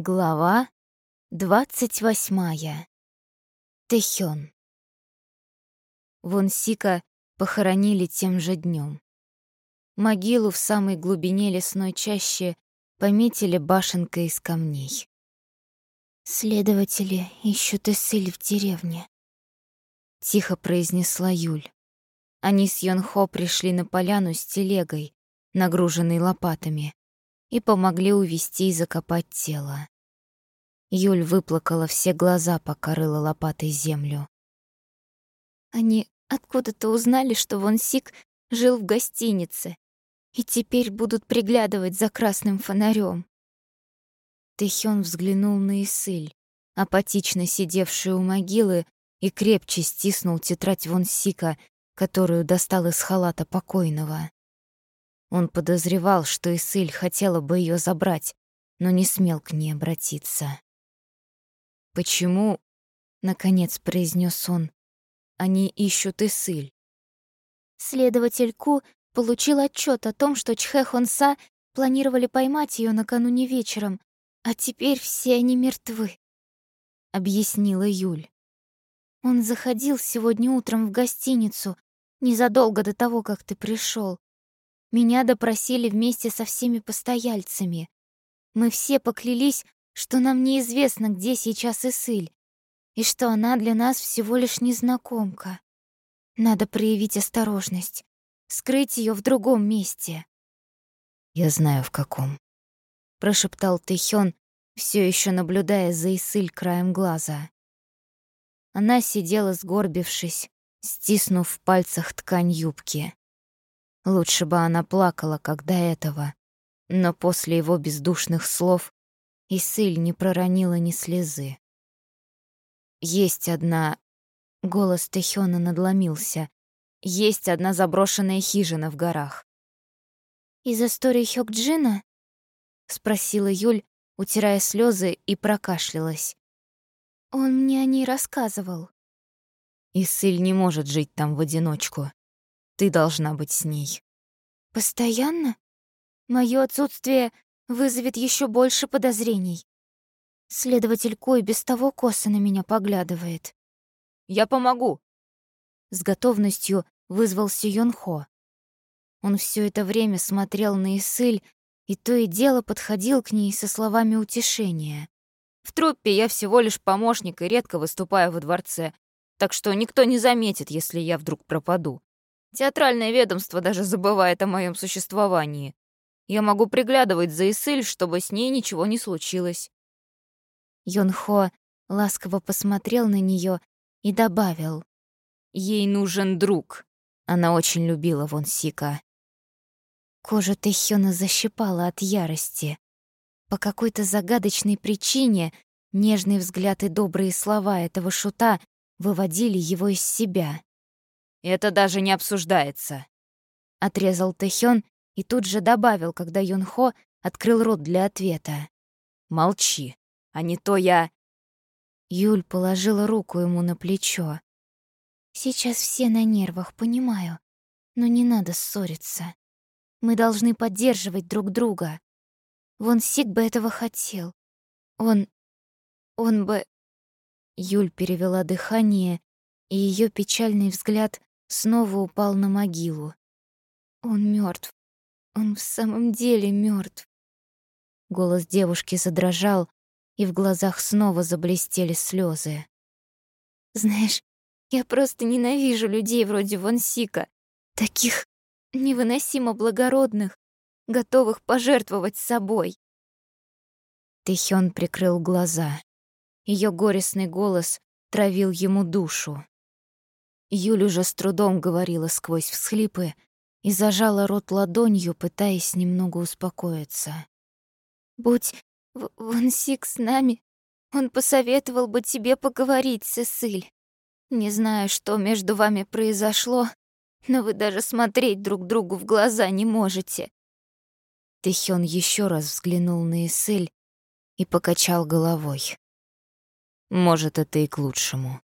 Глава двадцать восьмая. Тэхён. Вонсика похоронили тем же днем. Могилу в самой глубине лесной чащи пометили башенкой из камней. «Следователи ищут Эссель в деревне», — тихо произнесла Юль. Они с Йонхо пришли на поляну с телегой, нагруженной лопатами и помогли увести и закопать тело. Юль выплакала все глаза, пока рыла лопатой землю. Они откуда-то узнали, что Вон Сик жил в гостинице, и теперь будут приглядывать за красным фонарем. Тэхён взглянул на Исыль, апатично сидевшую у могилы, и крепче стиснул тетрадь Вон Сика, которую достал из халата покойного. Он подозревал, что Исыль хотела бы ее забрать, но не смел к ней обратиться. «Почему?» — наконец произнес он. «Они ищут Исыль». Следователь Ку получил отчет о том, что Чхэ Хонса планировали поймать ее накануне вечером, а теперь все они мертвы, — объяснила Юль. Он заходил сегодня утром в гостиницу, незадолго до того, как ты пришел. Меня допросили вместе со всеми постояльцами. Мы все поклялись, что нам неизвестно, где сейчас Исыль, и что она для нас всего лишь незнакомка. Надо проявить осторожность, скрыть ее в другом месте. «Я знаю, в каком», — прошептал Тэхён, все еще наблюдая за Исыль краем глаза. Она сидела сгорбившись, стиснув в пальцах ткань юбки. Лучше бы она плакала, как до этого. Но после его бездушных слов Исыль не проронила ни слезы. Есть одна... Голос Тэхёна надломился. Есть одна заброшенная хижина в горах. «Из истории Хёкджина?» — спросила Юль, утирая слезы, и прокашлялась. «Он мне о ней рассказывал». Исыль не может жить там в одиночку. Ты должна быть с ней. Постоянно? Моё отсутствие вызовет ещё больше подозрений. Следователь Кой без того косо на меня поглядывает. Я помогу. С готовностью вызвался Йонхо. Он всё это время смотрел на Исыль и то и дело подходил к ней со словами утешения. В труппе я всего лишь помощник и редко выступаю во дворце, так что никто не заметит, если я вдруг пропаду. Театральное ведомство даже забывает о моем существовании. Я могу приглядывать за Исыль, чтобы с ней ничего не случилось». Йонхо ласково посмотрел на нее и добавил. «Ей нужен друг. Она очень любила Вон Сика». Кожа Тэхёна защипала от ярости. По какой-то загадочной причине нежный взгляд и добрые слова этого шута выводили его из себя. Это даже не обсуждается. Отрезал Тэхён и тут же добавил, когда Юнхо открыл рот для ответа. Молчи, а не то я... Юль положила руку ему на плечо. Сейчас все на нервах, понимаю, но не надо ссориться. Мы должны поддерживать друг друга. Вон Сик бы этого хотел. Он... он бы... Юль перевела дыхание, и ее печальный взгляд снова упал на могилу. Он мертв. Он в самом деле мертв. Голос девушки задрожал, и в глазах снова заблестели слезы. Знаешь, я просто ненавижу людей вроде Вонсика, таких невыносимо благородных, готовых пожертвовать собой. Тэхён прикрыл глаза. Ее горестный голос травил ему душу. Юля уже с трудом говорила сквозь всхлипы и зажала рот ладонью, пытаясь немного успокоиться. «Будь Вансик с нами, он посоветовал бы тебе поговорить, Сесиль. Не знаю, что между вами произошло, но вы даже смотреть друг другу в глаза не можете». Тэхён еще раз взглянул на Эссель и покачал головой. «Может, это и к лучшему».